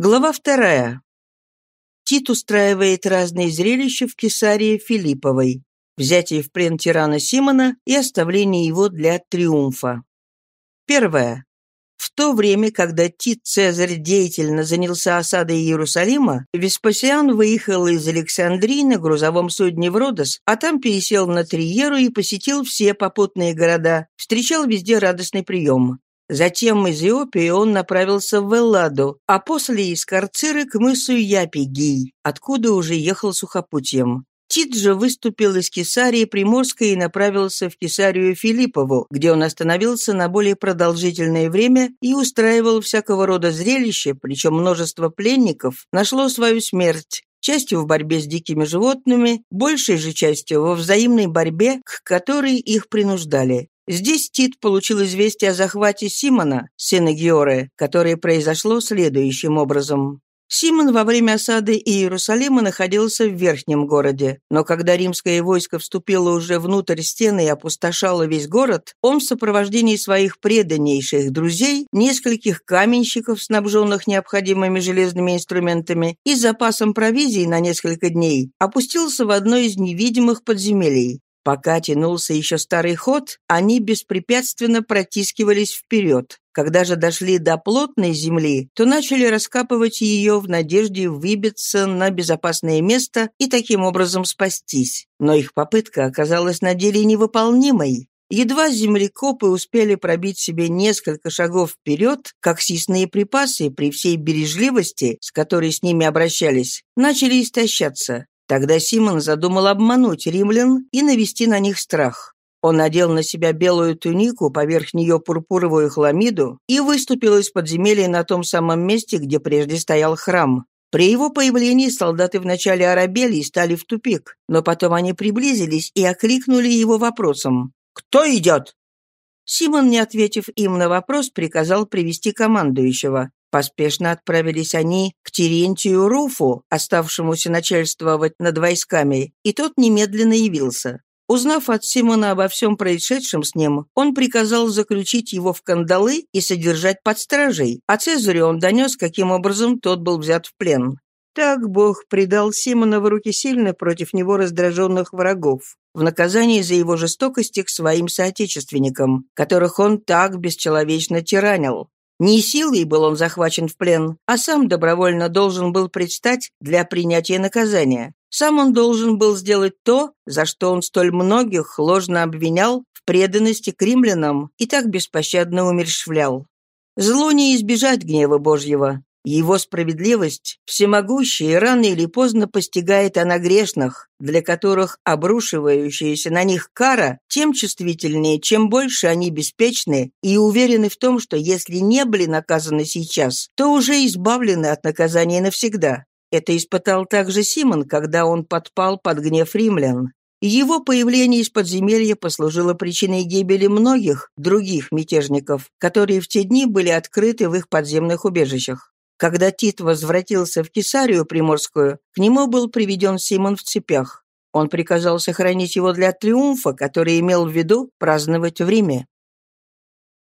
Глава вторая. Тит устраивает разные зрелища в Кесарии Филипповой. Взятие в плен тирана Симона и оставление его для триумфа. Первое. В то время, когда Тит Цезарь деятельно занялся осадой Иерусалима, Веспасиан выехал из Александрии на грузовом судне в Родос, а там пересел на Триеру и посетил все попутные города, встречал везде радостный прием. Затем из Иопии он направился в Элладу, а после из Карциры к мысу Япигий, откуда уже ехал сухопутьем. Тит же выступил из Кесарии Приморской и направился в Кесарию Филиппову, где он остановился на более продолжительное время и устраивал всякого рода зрелища, причем множество пленников нашло свою смерть, частью в борьбе с дикими животными, большей же частью во взаимной борьбе, к которой их принуждали. Здесь Тит получил известие о захвате Симона, сына Георы, которое произошло следующим образом. Симон во время осады Иерусалима находился в верхнем городе, но когда римское войско вступило уже внутрь стены и опустошало весь город, он в сопровождении своих преданнейших друзей, нескольких каменщиков, снабженных необходимыми железными инструментами и запасом провизии на несколько дней, опустился в одно из невидимых подземелий. Пока тянулся еще старый ход, они беспрепятственно протискивались вперед. Когда же дошли до плотной земли, то начали раскапывать ее в надежде выбиться на безопасное место и таким образом спастись. Но их попытка оказалась на деле невыполнимой. Едва землекопы успели пробить себе несколько шагов вперед, как съестные припасы при всей бережливости, с которой с ними обращались, начали истощаться. Тогда Симон задумал обмануть римлян и навести на них страх. Он надел на себя белую тунику, поверх нее пурпуровую хламиду и выступил из подземелья на том самом месте, где прежде стоял храм. При его появлении солдаты вначале оробели и стали в тупик, но потом они приблизились и окликнули его вопросом «Кто идет?». Симон, не ответив им на вопрос, приказал привести командующего. Поспешно отправились они к Терентию Руфу, оставшемуся начальствовать над войсками, и тот немедленно явился. Узнав от Симона обо всем происшедшем с ним, он приказал заключить его в кандалы и содержать под стражей, а Цезарю он донес, каким образом тот был взят в плен. Так Бог предал Симона в руки сильно против него раздраженных врагов, в наказании за его жестокости к своим соотечественникам, которых он так бесчеловечно тиранил. Не силой был он захвачен в плен, а сам добровольно должен был предстать для принятия наказания. Сам он должен был сделать то, за что он столь многих ложно обвинял в преданности к римлянам и так беспощадно умерщвлял. Зло не избежать гнева Божьего, его справедливость всемогущая рано или поздно постигает она грешных, для которых обрушивающаяся на них кара тем чувствительнее, чем больше они беспечны и уверены в том, что если не были наказаны сейчас, то уже избавлены от наказания навсегда. Это испытал также Симон, когда он подпал под гнев римлян. Его появление из подземелья послужило причиной гибели многих других мятежников, которые в те дни были открыты в их подземных убежищах. Когда Тит возвратился в Кесарию Приморскую, к нему был приведен Симон в цепях. Он приказал сохранить его для триумфа, который имел в виду праздновать в Риме.